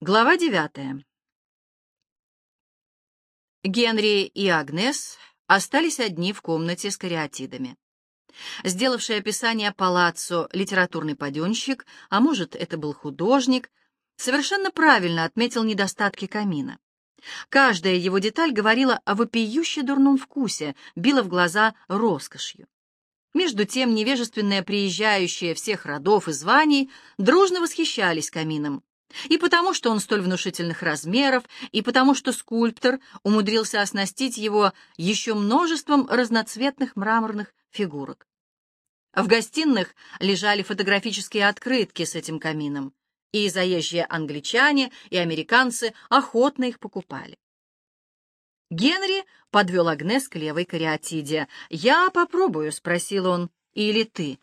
Глава девятая. Генри и Агнес остались одни в комнате с кариатидами. Сделавший описание палаццо литературный паденщик, а может, это был художник, совершенно правильно отметил недостатки камина. Каждая его деталь говорила о вопиюще дурном вкусе, била в глаза роскошью. Между тем невежественные приезжающие всех родов и званий дружно восхищались камином, и потому, что он столь внушительных размеров, и потому, что скульптор умудрился оснастить его еще множеством разноцветных мраморных фигурок. В гостиных лежали фотографические открытки с этим камином, и заезжие англичане и американцы охотно их покупали. Генри подвел Агнес к левой кариатиде. «Я попробую», — спросил он, — «или ты?»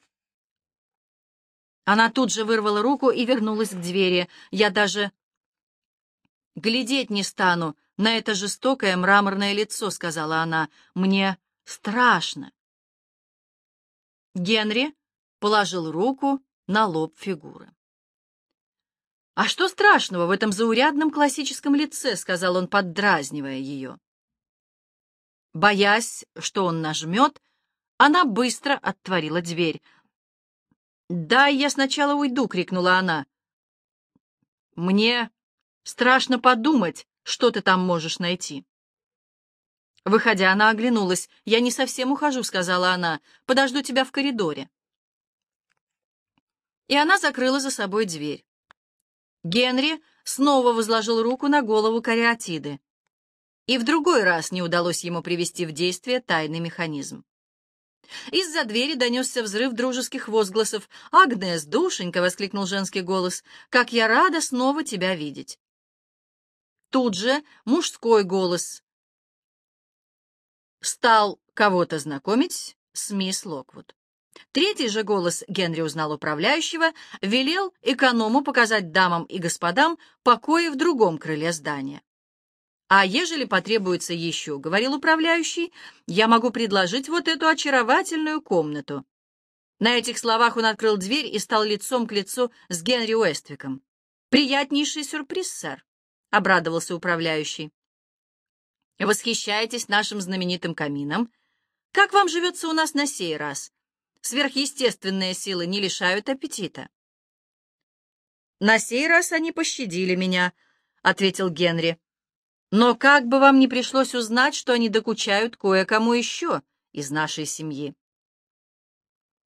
Она тут же вырвала руку и вернулась к двери. Я даже глядеть не стану на это жестокое мраморное лицо, сказала она. Мне страшно. Генри положил руку на лоб фигуры. «А что страшного в этом заурядном классическом лице?» — сказал он, поддразнивая ее. Боясь, что он нажмет, она быстро оттворила дверь. «Дай я сначала уйду!» — крикнула она. «Мне страшно подумать, что ты там можешь найти». Выходя, она оглянулась. «Я не совсем ухожу», — сказала она. «Подожду тебя в коридоре». И она закрыла за собой дверь. Генри снова возложил руку на голову кариатиды. И в другой раз не удалось ему привести в действие тайный механизм. Из-за двери донесся взрыв дружеских возгласов. «Агнес, душенька!» — воскликнул женский голос. «Как я рада снова тебя видеть!» Тут же мужской голос стал кого-то знакомить с мисс Локвуд. Третий же голос Генри узнал управляющего, велел эконому показать дамам и господам покои в другом крыле здания. «А ежели потребуется еще, — говорил управляющий, — я могу предложить вот эту очаровательную комнату». На этих словах он открыл дверь и стал лицом к лицу с Генри Уэствиком. «Приятнейший сюрприз, сэр», — обрадовался управляющий. «Восхищаетесь нашим знаменитым камином? Как вам живется у нас на сей раз? Сверхъестественные силы не лишают аппетита». «На сей раз они пощадили меня», — ответил Генри. Но как бы вам ни пришлось узнать, что они докучают кое-кому еще из нашей семьи.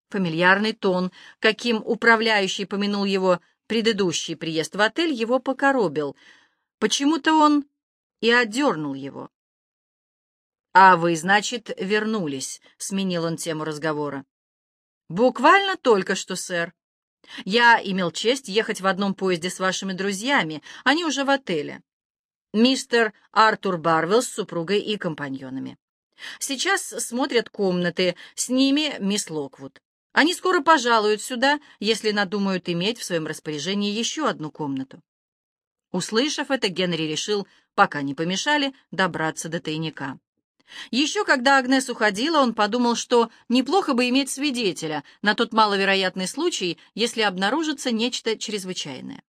Фамильярный тон, каким управляющий помянул его предыдущий приезд в отель, его покоробил. Почему-то он и отдернул его. «А вы, значит, вернулись», — сменил он тему разговора. «Буквально только что, сэр. Я имел честь ехать в одном поезде с вашими друзьями, они уже в отеле мистер Артур Барвелл с супругой и компаньонами. Сейчас смотрят комнаты, с ними мисс Локвуд. Они скоро пожалуют сюда, если надумают иметь в своем распоряжении еще одну комнату. Услышав это, Генри решил, пока не помешали, добраться до тайника. Еще когда Агнес уходила, он подумал, что неплохо бы иметь свидетеля на тот маловероятный случай, если обнаружится нечто чрезвычайное.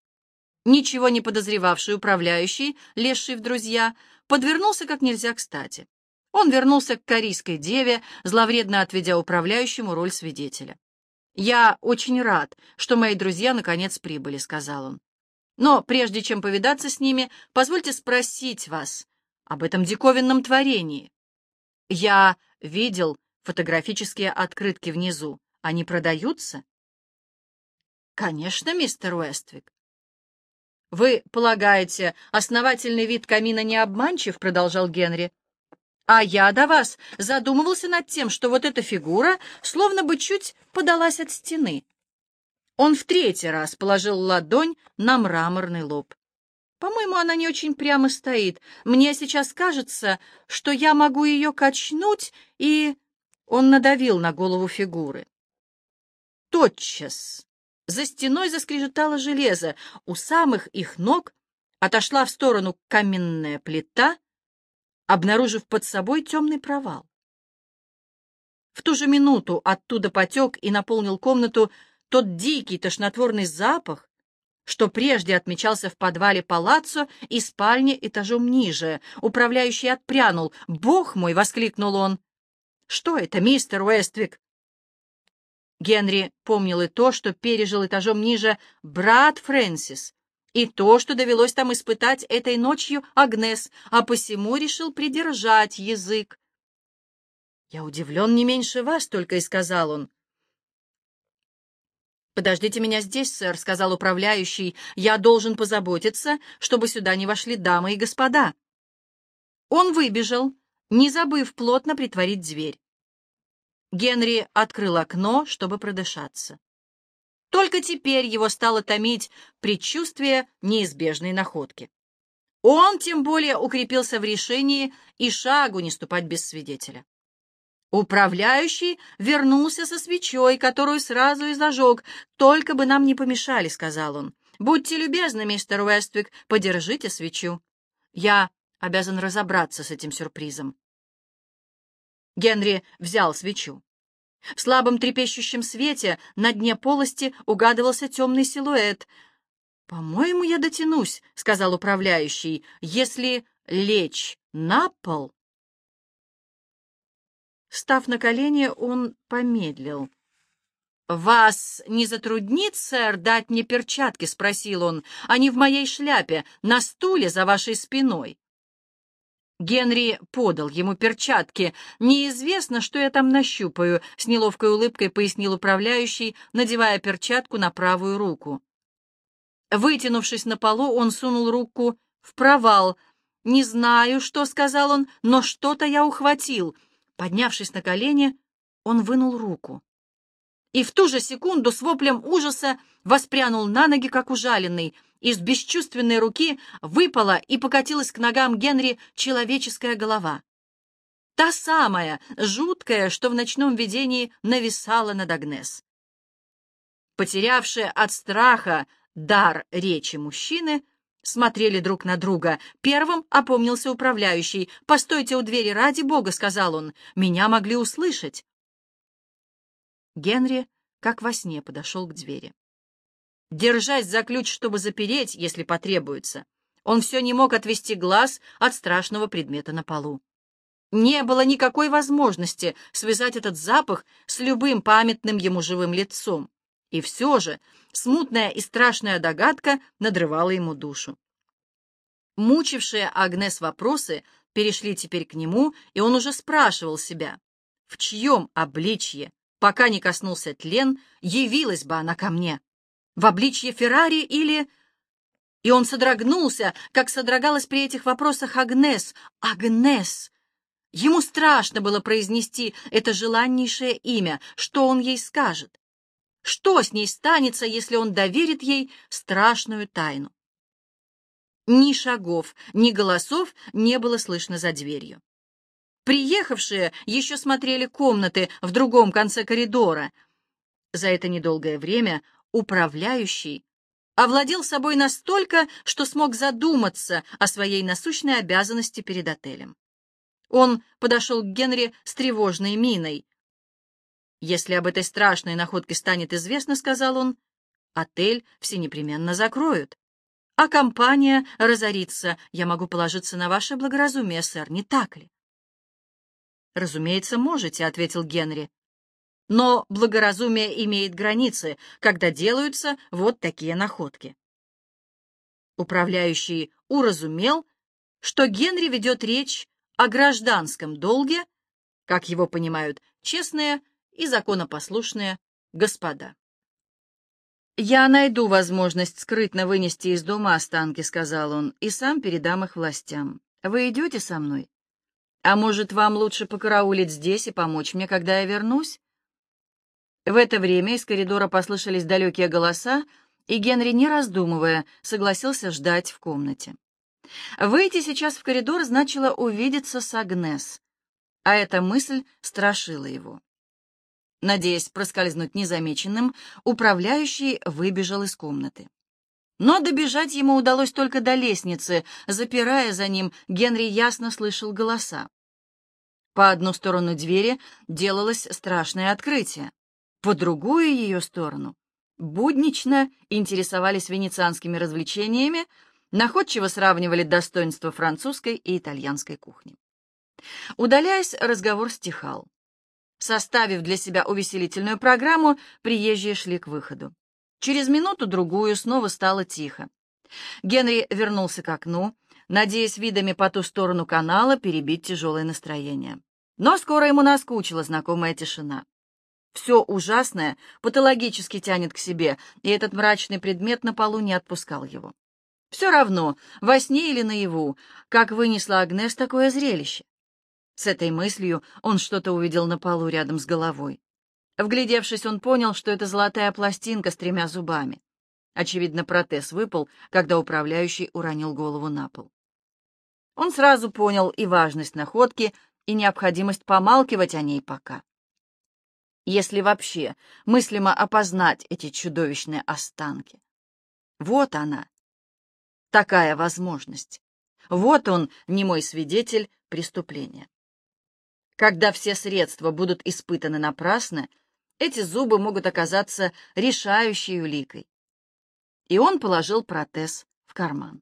Ничего не подозревавший управляющий, лезший в друзья, подвернулся как нельзя кстати. Он вернулся к корейской деве, зловредно отведя управляющему роль свидетеля. «Я очень рад, что мои друзья наконец прибыли», — сказал он. «Но прежде чем повидаться с ними, позвольте спросить вас об этом диковинном творении. Я видел фотографические открытки внизу. Они продаются?» «Конечно, мистер Уэствик. «Вы полагаете, основательный вид камина не обманчив?» — продолжал Генри. «А я до вас задумывался над тем, что вот эта фигура словно бы чуть подалась от стены». Он в третий раз положил ладонь на мраморный лоб. «По-моему, она не очень прямо стоит. Мне сейчас кажется, что я могу ее качнуть, и...» Он надавил на голову фигуры. Тотчас за стеной заскрежетало железо, у самых их ног отошла в сторону каменная плита, обнаружив под собой темный провал. В ту же минуту оттуда потек и наполнил комнату тот дикий тошнотворный запах, что прежде отмечался в подвале палаццо и спальне этажом ниже. Управляющий отпрянул. «Бог мой!» — воскликнул он. «Что это, мистер Уэствик?» Генри помнил и то, что пережил этажом ниже брат Фрэнсис, и то, что довелось там испытать этой ночью Агнес, а посему решил придержать язык. «Я удивлен не меньше вас», — только и сказал он. «Подождите меня здесь, сэр», — сказал управляющий. «Я должен позаботиться, чтобы сюда не вошли дамы и господа». Он выбежал, не забыв плотно притворить дверь. Генри открыл окно, чтобы продышаться. Только теперь его стало томить предчувствие неизбежной находки. Он тем более укрепился в решении и шагу не ступать без свидетеля. Управляющий вернулся со свечой, которую сразу и зажег. «Только бы нам не помешали», — сказал он. «Будьте любезны, мистер Уэствик, подержите свечу. Я обязан разобраться с этим сюрпризом». Генри взял свечу. В слабом трепещущем свете на дне полости угадывался темный силуэт. «По-моему, я дотянусь», — сказал управляющий, — «если лечь на пол». Став на колени, он помедлил. «Вас не затруднит, сэр, дать мне перчатки?» — спросил он. «Они в моей шляпе, на стуле за вашей спиной». Генри подал ему перчатки. «Неизвестно, что я там нащупаю», — с неловкой улыбкой пояснил управляющий, надевая перчатку на правую руку. Вытянувшись на полу, он сунул руку в провал. «Не знаю, что», — сказал он, — «но что-то я ухватил». Поднявшись на колени, он вынул руку. И в ту же секунду с воплем ужаса воспрянул на ноги, как ужаленный — из бесчувственной руки выпала и покатилась к ногам Генри человеческая голова. Та самая, жуткая, что в ночном видении нависала над Агнес. Потерявшие от страха дар речи мужчины, смотрели друг на друга. Первым опомнился управляющий. «Постойте у двери, ради бога», — сказал он. «Меня могли услышать». Генри, как во сне, подошел к двери держась за ключ, чтобы запереть, если потребуется. Он все не мог отвести глаз от страшного предмета на полу. Не было никакой возможности связать этот запах с любым памятным ему живым лицом. И все же смутная и страшная догадка надрывала ему душу. Мучившие Агнес вопросы перешли теперь к нему, и он уже спрашивал себя, в чьем обличье, пока не коснулся тлен, явилась бы она ко мне в обличье Феррари или... И он содрогнулся, как содрогалась при этих вопросах Агнес. Агнес! Ему страшно было произнести это желаннейшее имя. Что он ей скажет? Что с ней станется, если он доверит ей страшную тайну? Ни шагов, ни голосов не было слышно за дверью. Приехавшие еще смотрели комнаты в другом конце коридора. За это недолгое время управляющий, овладел собой настолько, что смог задуматься о своей насущной обязанности перед отелем. Он подошел к Генри с тревожной миной. «Если об этой страшной находке станет известно, — сказал он, — отель все непременно закроют, а компания разорится. Я могу положиться на ваше благоразумие, сэр, не так ли?» «Разумеется, можете», — ответил Генри. Но благоразумие имеет границы, когда делаются вот такие находки. Управляющий уразумел, что Генри ведет речь о гражданском долге, как его понимают честные и законопослушные господа. «Я найду возможность скрытно вынести из дома останки», — сказал он, — «и сам передам их властям. Вы идете со мной? А может, вам лучше покараулить здесь и помочь мне, когда я вернусь?» В это время из коридора послышались далекие голоса, и Генри, не раздумывая, согласился ждать в комнате. Выйти сейчас в коридор значило увидеться с Агнес, а эта мысль страшила его. Надеясь проскользнуть незамеченным, управляющий выбежал из комнаты. Но добежать ему удалось только до лестницы. Запирая за ним, Генри ясно слышал голоса. По одну сторону двери делалось страшное открытие по другую ее сторону буднично интересовались венецианскими развлечениями, находчиво сравнивали достоинства французской и итальянской кухни. Удаляясь, разговор стихал. Составив для себя увеселительную программу, приезжие шли к выходу. Через минуту-другую снова стало тихо. Генри вернулся к окну, надеясь видами по ту сторону канала перебить тяжелое настроение. Но скоро ему наскучила знакомая тишина. Все ужасное патологически тянет к себе, и этот мрачный предмет на полу не отпускал его. Все равно, во сне или наяву, как вынесла Агнес такое зрелище. С этой мыслью он что-то увидел на полу рядом с головой. Вглядевшись, он понял, что это золотая пластинка с тремя зубами. Очевидно, протез выпал, когда управляющий уронил голову на пол. Он сразу понял и важность находки, и необходимость помалкивать о ней пока. Если вообще мыслимо опознать эти чудовищные останки. Вот она, такая возможность. Вот он, немой свидетель преступления. Когда все средства будут испытаны напрасно, эти зубы могут оказаться решающей уликой. И он положил протез в карман.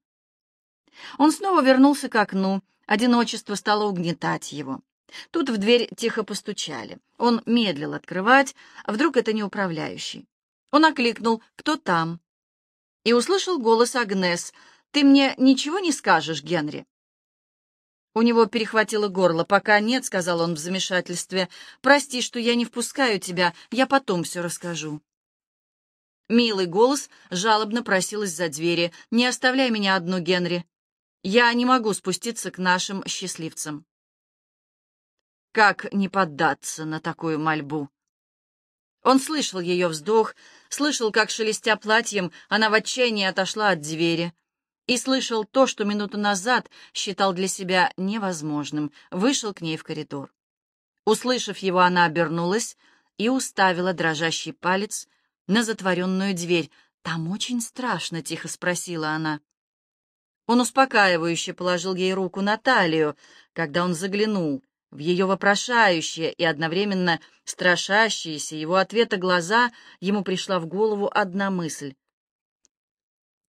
Он снова вернулся к окну, одиночество стало угнетать его. Тут в дверь тихо постучали. Он медлил открывать, а вдруг это не управляющий. Он окликнул «Кто там?» и услышал голос Агнес. «Ты мне ничего не скажешь, Генри?» У него перехватило горло. «Пока нет», — сказал он в замешательстве. «Прости, что я не впускаю тебя, я потом все расскажу». Милый голос жалобно просил из-за двери. «Не оставляй меня одну, Генри. Я не могу спуститься к нашим счастливцам». Как не поддаться на такую мольбу? Он слышал ее вздох, слышал, как, шелестя платьем, она в отчаянии отошла от двери и слышал то, что минуту назад считал для себя невозможным, вышел к ней в коридор. Услышав его, она обернулась и уставила дрожащий палец на затворенную дверь. «Там очень страшно», — тихо спросила она. Он успокаивающе положил ей руку на талию, когда он заглянул в ее вопрошающие и одновременно страшащиеся его ответа глаза, ему пришла в голову одна мысль.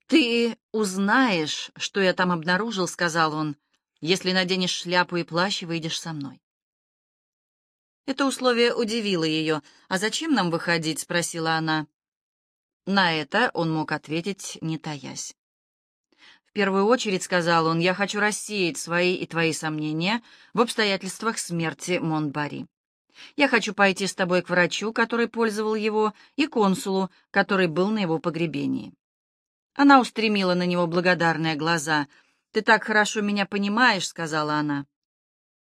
«Ты узнаешь, что я там обнаружил», — сказал он, «если наденешь шляпу и плащ и выйдешь со мной». Это условие удивило ее. «А зачем нам выходить?» — спросила она. На это он мог ответить, не таясь. «В первую очередь, — сказал он, — я хочу рассеять свои и твои сомнения в обстоятельствах смерти Монтбари. Я хочу пойти с тобой к врачу, который пользовал его, и консулу, который был на его погребении. Она устремила на него благодарные глаза. «Ты так хорошо меня понимаешь», — сказала она.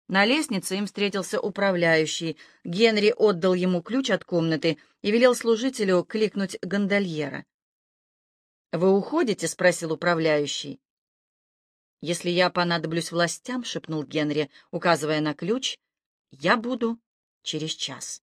На лестнице им встретился управляющий. Генри отдал ему ключ от комнаты и велел служителю кликнуть гондольера. «Вы уходите?» — спросил управляющий. «Если я понадоблюсь властям», — шепнул Генри, указывая на ключ, — «я буду через час».